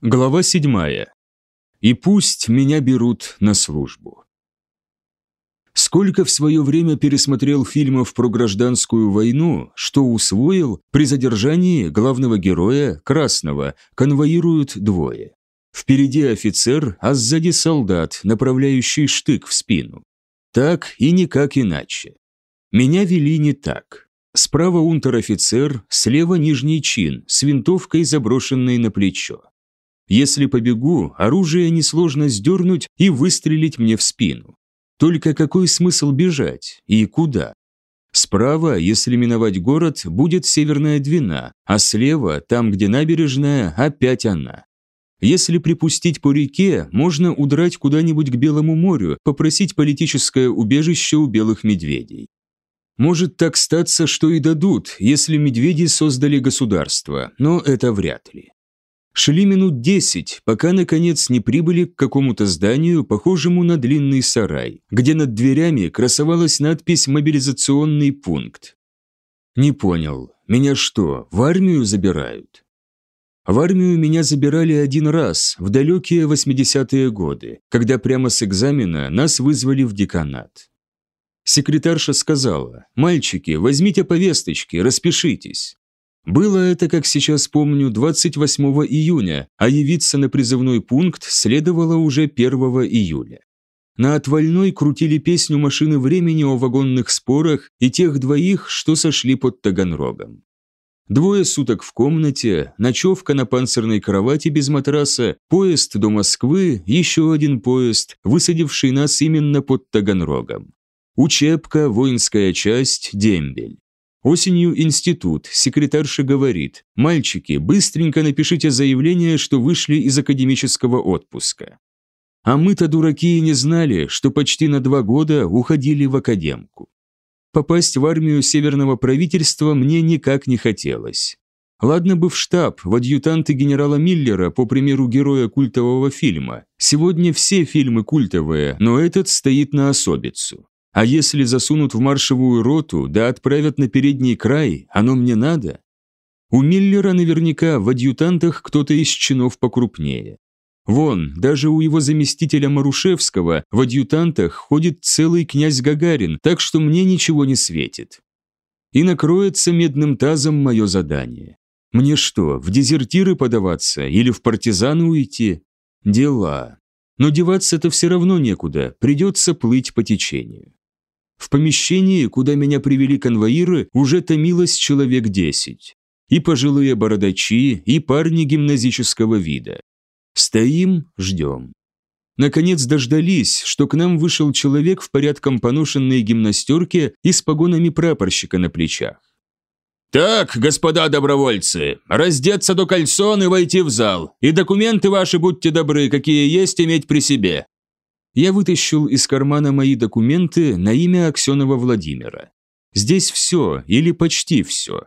Глава седьмая. И пусть меня берут на службу. Сколько в свое время пересмотрел фильмов про гражданскую войну, что усвоил, при задержании главного героя, Красного, конвоируют двое. Впереди офицер, а сзади солдат, направляющий штык в спину. Так и никак иначе. Меня вели не так. Справа унтер-офицер, слева нижний чин, с винтовкой, заброшенной на плечо. Если побегу, оружие несложно сдернуть и выстрелить мне в спину. Только какой смысл бежать и куда? Справа, если миновать город, будет Северная Двина, а слева, там, где набережная, опять она. Если припустить по реке, можно удрать куда-нибудь к Белому морю, попросить политическое убежище у белых медведей. Может так статься, что и дадут, если медведи создали государство, но это вряд ли. Шли минут десять, пока наконец не прибыли к какому-то зданию, похожему на длинный сарай, где над дверями красовалась надпись «Мобилизационный пункт». Не понял, меня что, в армию забирают? В армию меня забирали один раз, в далекие 80-е годы, когда прямо с экзамена нас вызвали в деканат. Секретарша сказала, «Мальчики, возьмите повесточки, распишитесь». Было это, как сейчас помню, 28 июня, а явиться на призывной пункт следовало уже 1 июля. На отвальной крутили песню машины времени о вагонных спорах и тех двоих, что сошли под Таганрогом. Двое суток в комнате, ночевка на панцирной кровати без матраса, поезд до Москвы, еще один поезд, высадивший нас именно под Таганрогом. Учебка, воинская часть, дембель. Осенью институт, секретарша говорит, «Мальчики, быстренько напишите заявление, что вышли из академического отпуска». А мы-то дураки и не знали, что почти на два года уходили в академку. Попасть в армию северного правительства мне никак не хотелось. Ладно бы в штаб, в адъютанты генерала Миллера, по примеру героя культового фильма. Сегодня все фильмы культовые, но этот стоит на особицу. А если засунут в маршевую роту, да отправят на передний край, оно мне надо? У Миллера наверняка в адъютантах кто-то из чинов покрупнее. Вон, даже у его заместителя Марушевского в адъютантах ходит целый князь Гагарин, так что мне ничего не светит. И накроется медным тазом мое задание. Мне что, в дезертиры подаваться или в партизаны уйти? Дела. Но деваться-то все равно некуда, придется плыть по течению. В помещении, куда меня привели конвоиры, уже томилось человек десять. И пожилые бородачи, и парни гимназического вида. Стоим, ждем. Наконец дождались, что к нам вышел человек в порядком поношенной гимнастерке и с погонами прапорщика на плечах. «Так, господа добровольцы, раздеться до кальсон и войти в зал, и документы ваши, будьте добры, какие есть, иметь при себе я вытащил из кармана мои документы на имя Аксенова Владимира. Здесь все или почти все.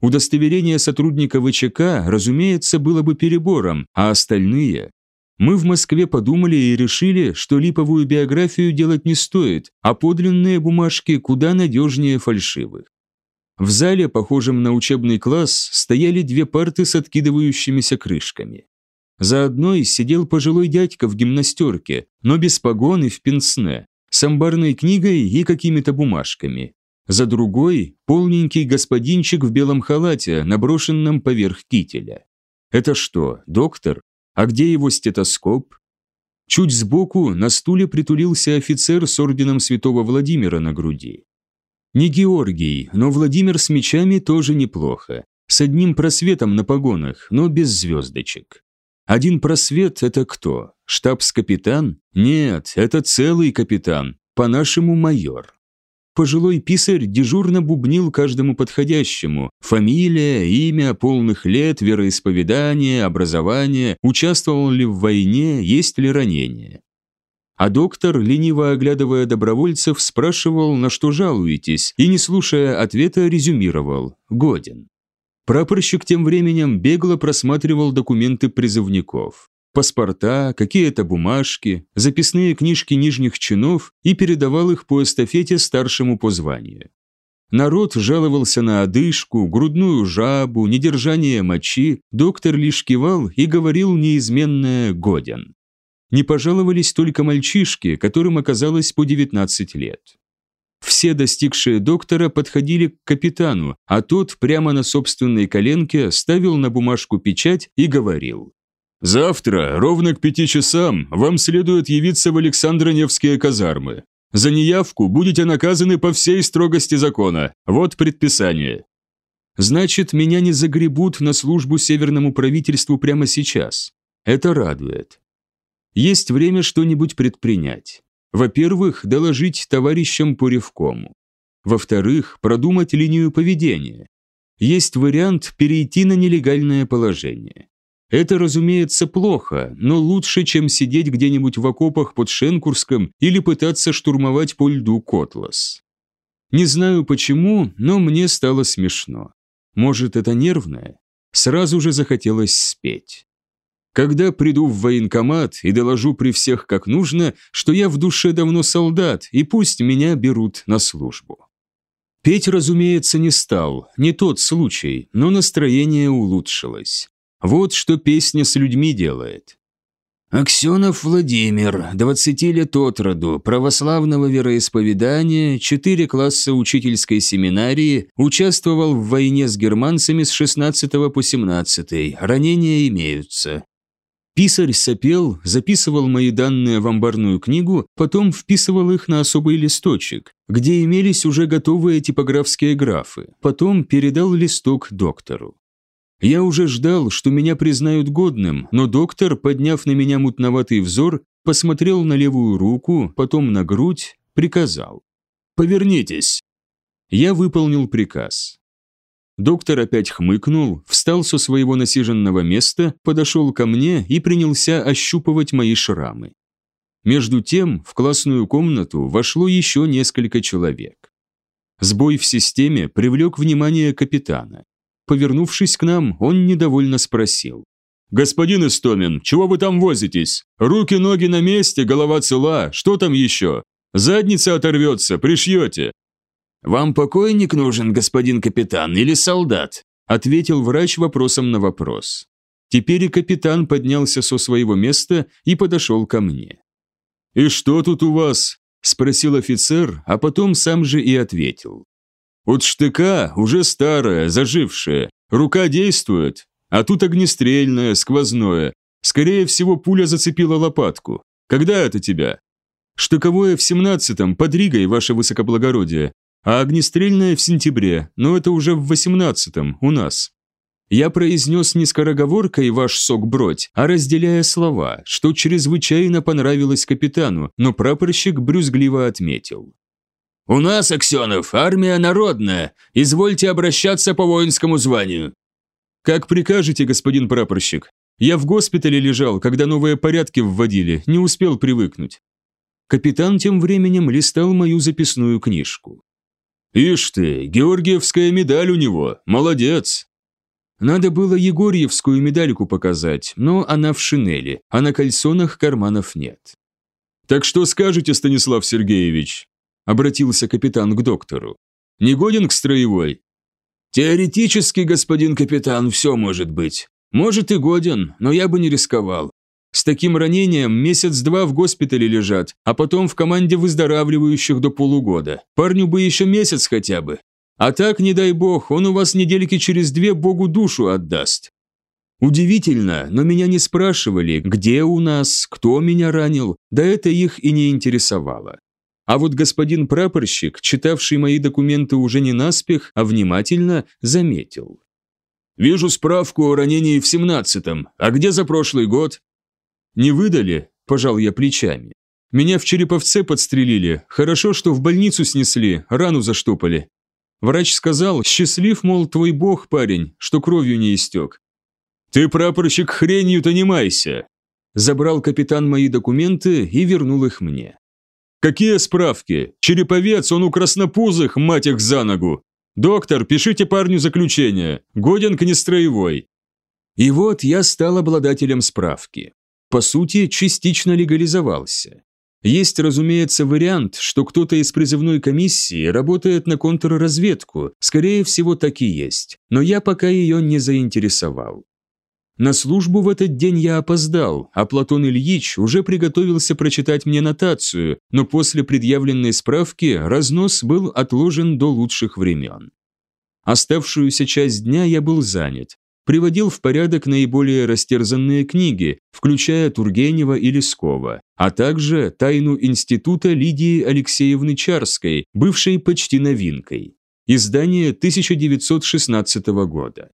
Удостоверение сотрудника ВЧК, разумеется, было бы перебором, а остальные... Мы в Москве подумали и решили, что липовую биографию делать не стоит, а подлинные бумажки куда надежнее фальшивых. В зале, похожем на учебный класс, стояли две парты с откидывающимися крышками. За одной сидел пожилой дядька в гимнастерке, но без погон и в пенсне, с амбарной книгой и какими-то бумажками. За другой – полненький господинчик в белом халате, наброшенном поверх кителя. Это что, доктор? А где его стетоскоп? Чуть сбоку на стуле притулился офицер с орденом святого Владимира на груди. Не Георгий, но Владимир с мечами тоже неплохо. С одним просветом на погонах, но без звездочек. Один просвет – это кто? Штабс-капитан? Нет, это целый капитан, по-нашему майор. Пожилой писарь дежурно бубнил каждому подходящему. Фамилия, имя, полных лет, вероисповедание, образование, участвовал ли в войне, есть ли ранение. А доктор, лениво оглядывая добровольцев, спрашивал, на что жалуетесь, и, не слушая ответа, резюмировал «Годен». Прапорщик тем временем бегло просматривал документы призывников. Паспорта, какие-то бумажки, записные книжки нижних чинов и передавал их по эстафете старшему по званию. Народ жаловался на одышку, грудную жабу, недержание мочи, доктор лишь кивал и говорил неизменное «годен». Не пожаловались только мальчишки, которым оказалось по 19 лет. Все достигшие доктора подходили к капитану, а тот прямо на собственной коленке ставил на бумажку печать и говорил. «Завтра, ровно к пяти часам, вам следует явиться в Александро-Невские казармы. За неявку будете наказаны по всей строгости закона. Вот предписание». Значит, меня не загребут на службу северному правительству прямо сейчас. Это радует. Есть время что-нибудь предпринять. Во-первых, доложить товарищам по ревкому. Во-вторых, продумать линию поведения. Есть вариант перейти на нелегальное положение. Это, разумеется, плохо, но лучше, чем сидеть где-нибудь в окопах под Шенкурском или пытаться штурмовать по льду Котлас. Не знаю почему, но мне стало смешно. Может, это нервное? Сразу же захотелось спеть. Когда приду в военкомат и доложу при всех как нужно, что я в душе давно солдат, и пусть меня берут на службу. Петь, разумеется, не стал, не тот случай, но настроение улучшилось. Вот что песня с людьми делает. Аксенов Владимир, 20 лет от роду, православного вероисповедания, 4 класса учительской семинарии, участвовал в войне с германцами с 16 по 17, ранения имеются. Писарь сопел, записывал мои данные в амбарную книгу, потом вписывал их на особый листочек, где имелись уже готовые типографские графы, потом передал листок доктору. Я уже ждал, что меня признают годным, но доктор, подняв на меня мутноватый взор, посмотрел на левую руку, потом на грудь, приказал. «Повернитесь!» Я выполнил приказ. Доктор опять хмыкнул, встал со своего насиженного места, подошел ко мне и принялся ощупывать мои шрамы. Между тем в классную комнату вошло еще несколько человек. Сбой в системе привлек внимание капитана. Повернувшись к нам, он недовольно спросил. «Господин Истомин, чего вы там возитесь? Руки-ноги на месте, голова цела, что там еще? Задница оторвется, пришьете». «Вам покойник нужен, господин капитан, или солдат?» ответил врач вопросом на вопрос. Теперь и капитан поднялся со своего места и подошел ко мне. «И что тут у вас?» – спросил офицер, а потом сам же и ответил. От штыка уже старая, зажившая, рука действует, а тут огнестрельное, сквозное. Скорее всего, пуля зацепила лопатку. Когда это тебя? Штыковое в семнадцатом, под Ригой, ваше высокоблагородие, а огнестрельное в сентябре, но это уже в восемнадцатом, у нас. Я произнес не скороговоркой ваш сок бродь, а разделяя слова, что чрезвычайно понравилось капитану, но прапорщик брюзгливо отметил. «У нас, Аксенов, армия народная. Извольте обращаться по воинскому званию». «Как прикажете, господин прапорщик. Я в госпитале лежал, когда новые порядки вводили, не успел привыкнуть». Капитан тем временем листал мою записную книжку. «Ишь ты, Георгиевская медаль у него, молодец!» Надо было Егорьевскую медальку показать, но она в шинели, а на кальсонах карманов нет. «Так что скажете, Станислав Сергеевич?» обратился капитан к доктору. «Не годен к строевой?» «Теоретически, господин капитан, все может быть. Может и годен, но я бы не рисковал. С таким ранением месяц-два в госпитале лежат, а потом в команде выздоравливающих до полугода. Парню бы еще месяц хотя бы. А так, не дай бог, он у вас недельки через две Богу душу отдаст. Удивительно, но меня не спрашивали, где у нас, кто меня ранил, да это их и не интересовало. А вот господин прапорщик, читавший мои документы уже не наспех, а внимательно, заметил. «Вижу справку о ранении в семнадцатом. А где за прошлый год?» «Не выдали?» – пожал я плечами. «Меня в Череповце подстрелили. Хорошо, что в больницу снесли, рану заштопали. Врач сказал, счастлив, мол, твой бог, парень, что кровью не истек. «Ты, прапорщик, хренью-то не майся!» Забрал капитан мои документы и вернул их мне. Какие справки? Череповец, он у краснопузых, мать их за ногу. Доктор, пишите парню заключение. Годен к нестроевой. И вот я стал обладателем справки. По сути, частично легализовался. Есть, разумеется, вариант, что кто-то из призывной комиссии работает на контрразведку, скорее всего, так и есть, но я пока ее не заинтересовал. На службу в этот день я опоздал, а Платон Ильич уже приготовился прочитать мне нотацию, но после предъявленной справки разнос был отложен до лучших времен. Оставшуюся часть дня я был занят, приводил в порядок наиболее растерзанные книги, включая Тургенева и Лескова, а также «Тайну института» Лидии Алексеевны Чарской, бывшей почти новинкой. Издание 1916 года.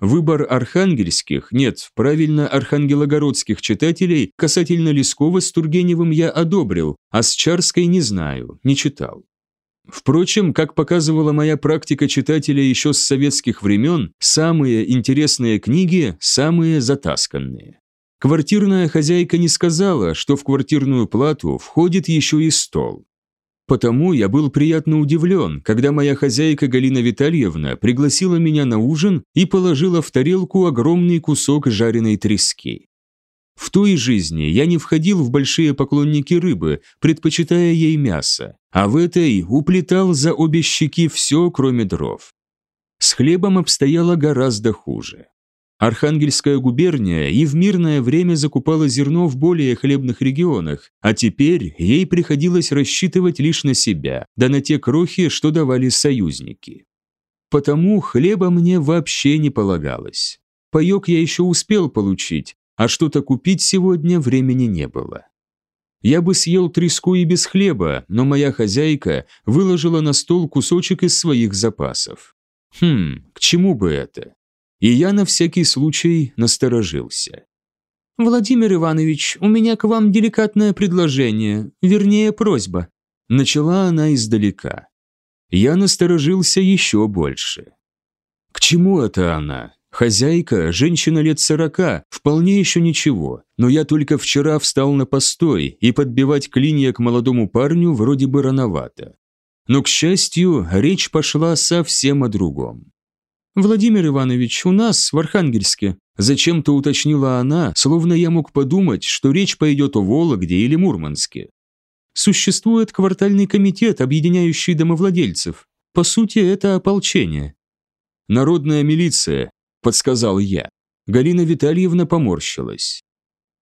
Выбор архангельских, нет, правильно, архангелогородских читателей касательно Лескова с Тургеневым я одобрил, а с Чарской не знаю, не читал. Впрочем, как показывала моя практика читателя еще с советских времен, самые интересные книги – самые затасканные. Квартирная хозяйка не сказала, что в квартирную плату входит еще и стол. Потому я был приятно удивлен, когда моя хозяйка Галина Витальевна пригласила меня на ужин и положила в тарелку огромный кусок жареной трески. В той жизни я не входил в большие поклонники рыбы, предпочитая ей мясо, а в этой уплетал за обе щеки все, кроме дров. С хлебом обстояло гораздо хуже. Архангельская губерния и в мирное время закупала зерно в более хлебных регионах, а теперь ей приходилось рассчитывать лишь на себя, да на те крохи, что давали союзники. Потому хлеба мне вообще не полагалось. Паёк я еще успел получить, а что-то купить сегодня времени не было. Я бы съел треску и без хлеба, но моя хозяйка выложила на стол кусочек из своих запасов. Хм, к чему бы это? И я на всякий случай насторожился. «Владимир Иванович, у меня к вам деликатное предложение, вернее, просьба». Начала она издалека. Я насторожился еще больше. К чему это она? Хозяйка, женщина лет сорока, вполне еще ничего, но я только вчера встал на постой, и подбивать клинья к молодому парню вроде бы рановато. Но, к счастью, речь пошла совсем о другом. «Владимир Иванович, у нас, в Архангельске», зачем-то уточнила она, словно я мог подумать, что речь пойдет о Вологде или Мурманске. Существует квартальный комитет, объединяющий домовладельцев. По сути, это ополчение. Народная милиция, подсказал я. Галина Витальевна поморщилась.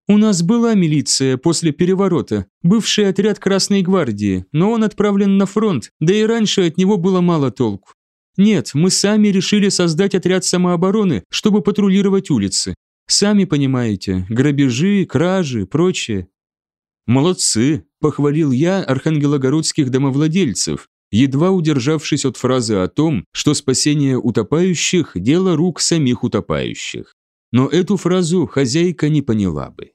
«У нас была милиция после переворота, бывший отряд Красной гвардии, но он отправлен на фронт, да и раньше от него было мало толку. Нет, мы сами решили создать отряд самообороны, чтобы патрулировать улицы. Сами понимаете, грабежи, кражи, прочее». «Молодцы», – похвалил я архангелогородских домовладельцев, едва удержавшись от фразы о том, что спасение утопающих – дело рук самих утопающих. Но эту фразу хозяйка не поняла бы.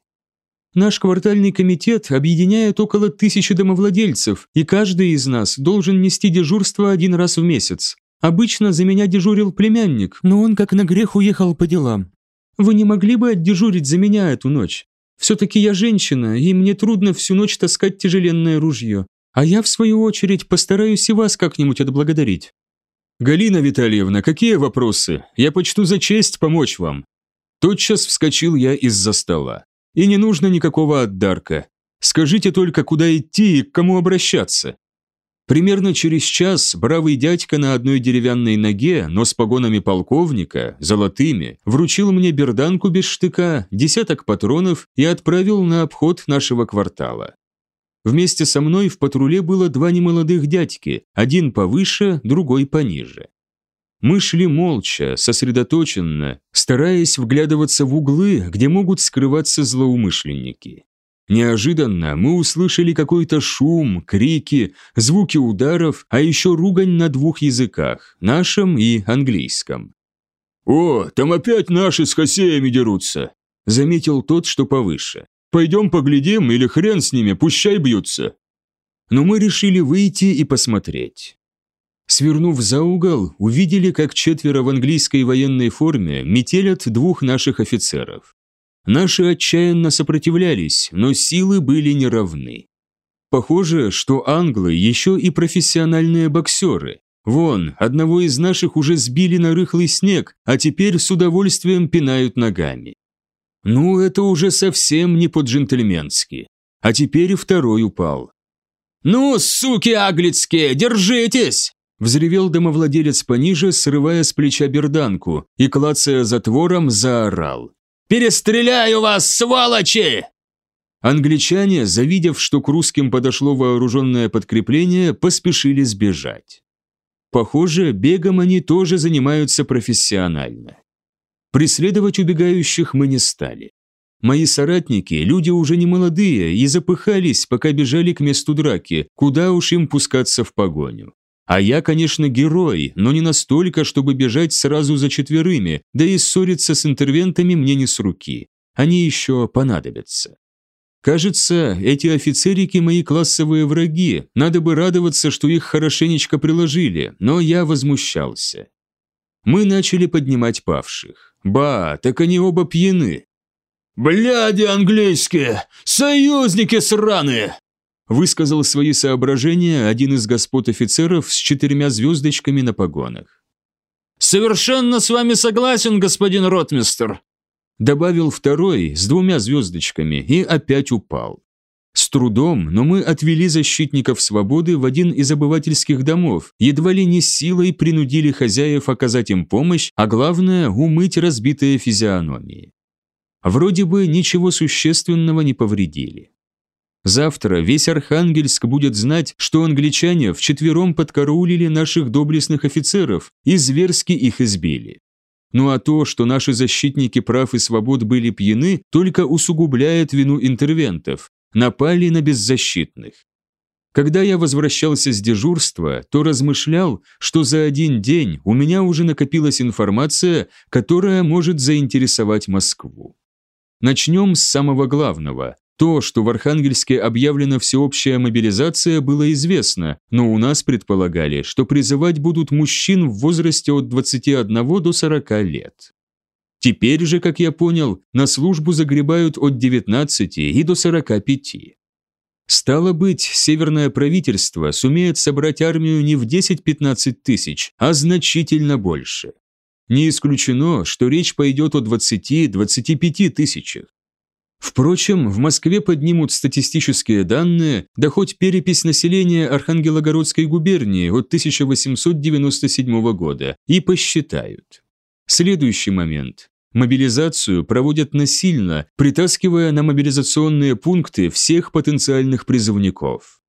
Наш квартальный комитет объединяет около тысячи домовладельцев, и каждый из нас должен нести дежурство один раз в месяц. Обычно за меня дежурил племянник, но он как на грех уехал по делам. Вы не могли бы отдежурить за меня эту ночь? Все-таки я женщина, и мне трудно всю ночь таскать тяжеленное ружье. А я, в свою очередь, постараюсь и вас как-нибудь отблагодарить. Галина Витальевна, какие вопросы? Я почту за честь помочь вам. Тотчас вскочил я из-за стола. И не нужно никакого отдарка. Скажите только, куда идти и к кому обращаться. Примерно через час бравый дядька на одной деревянной ноге, но с погонами полковника, золотыми, вручил мне берданку без штыка, десяток патронов и отправил на обход нашего квартала. Вместе со мной в патруле было два немолодых дядьки, один повыше, другой пониже. Мы шли молча, сосредоточенно, стараясь вглядываться в углы, где могут скрываться злоумышленники. Неожиданно мы услышали какой-то шум, крики, звуки ударов, а еще ругань на двух языках – нашем и английском. «О, там опять наши с хосеями дерутся», – заметил тот, что повыше. Пойдем поглядим или хрен с ними, пущай бьются. Но мы решили выйти и посмотреть. Свернув за угол, увидели, как четверо в английской военной форме метелят двух наших офицеров. Наши отчаянно сопротивлялись, но силы были неравны. Похоже, что англы еще и профессиональные боксеры. Вон, одного из наших уже сбили на рыхлый снег, а теперь с удовольствием пинают ногами. Ну, это уже совсем не по-джентльменски. А теперь второй упал. «Ну, суки аглицкие, держитесь!» Взревел домовладелец пониже, срывая с плеча берданку, и, клацая затвором, заорал. «Перестреляю вас, сволочи!» Англичане, завидев, что к русским подошло вооруженное подкрепление, поспешили сбежать. Похоже, бегом они тоже занимаются профессионально. Преследовать убегающих мы не стали. Мои соратники, люди уже не молодые, и запыхались, пока бежали к месту драки, куда уж им пускаться в погоню. А я, конечно, герой, но не настолько, чтобы бежать сразу за четверыми, да и ссориться с интервентами мне не с руки. Они еще понадобятся. Кажется, эти офицерики мои классовые враги, надо бы радоваться, что их хорошенечко приложили, но я возмущался. Мы начали поднимать павших. Ба, так они оба пьяны. «Бляди английские! Союзники сраные!» высказал свои соображения один из господ офицеров с четырьмя звездочками на погонах. «Совершенно с вами согласен, господин ротмистер», добавил второй с двумя звездочками и опять упал. С трудом, но мы отвели защитников свободы в один из обывательских домов, едва ли не силой принудили хозяев оказать им помощь, а главное – умыть разбитые физиономии. Вроде бы ничего существенного не повредили. Завтра весь Архангельск будет знать, что англичане вчетвером подкараулили наших доблестных офицеров и зверски их избили. Ну а то, что наши защитники прав и свобод были пьяны, только усугубляет вину интервентов, напали на беззащитных. Когда я возвращался с дежурства, то размышлял, что за один день у меня уже накопилась информация, которая может заинтересовать Москву. Начнем с самого главного. То, что в Архангельске объявлена всеобщая мобилизация, было известно, но у нас предполагали, что призывать будут мужчин в возрасте от 21 до 40 лет. Теперь же, как я понял, на службу загребают от 19 и до 45. Стало быть, северное правительство сумеет собрать армию не в 10-15 тысяч, а значительно больше. Не исключено, что речь пойдет о 20-25 тысячах. Впрочем, в Москве поднимут статистические данные, да хоть перепись населения Архангелогородской губернии от 1897 года, и посчитают. Следующий момент. Мобилизацию проводят насильно, притаскивая на мобилизационные пункты всех потенциальных призывников.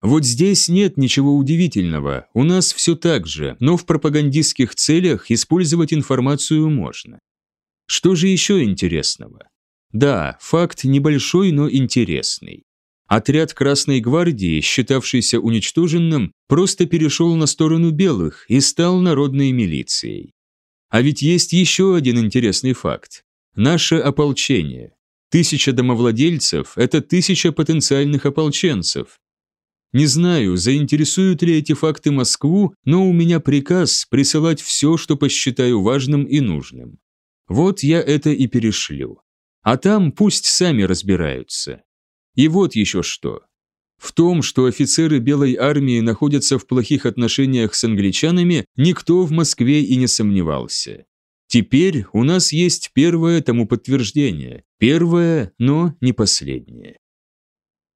Вот здесь нет ничего удивительного, у нас все так же, но в пропагандистских целях использовать информацию можно. Что же еще интересного? Да, факт небольшой, но интересный. Отряд Красной гвардии, считавшийся уничтоженным, просто перешел на сторону белых и стал народной милицией. А ведь есть еще один интересный факт. Наше ополчение. Тысяча домовладельцев – это тысяча потенциальных ополченцев. Не знаю, заинтересуют ли эти факты Москву, но у меня приказ присылать все, что посчитаю важным и нужным. Вот я это и перешлю. А там пусть сами разбираются. И вот еще что. В том, что офицеры Белой армии находятся в плохих отношениях с англичанами, никто в Москве и не сомневался. Теперь у нас есть первое тому подтверждение, первое, но не последнее.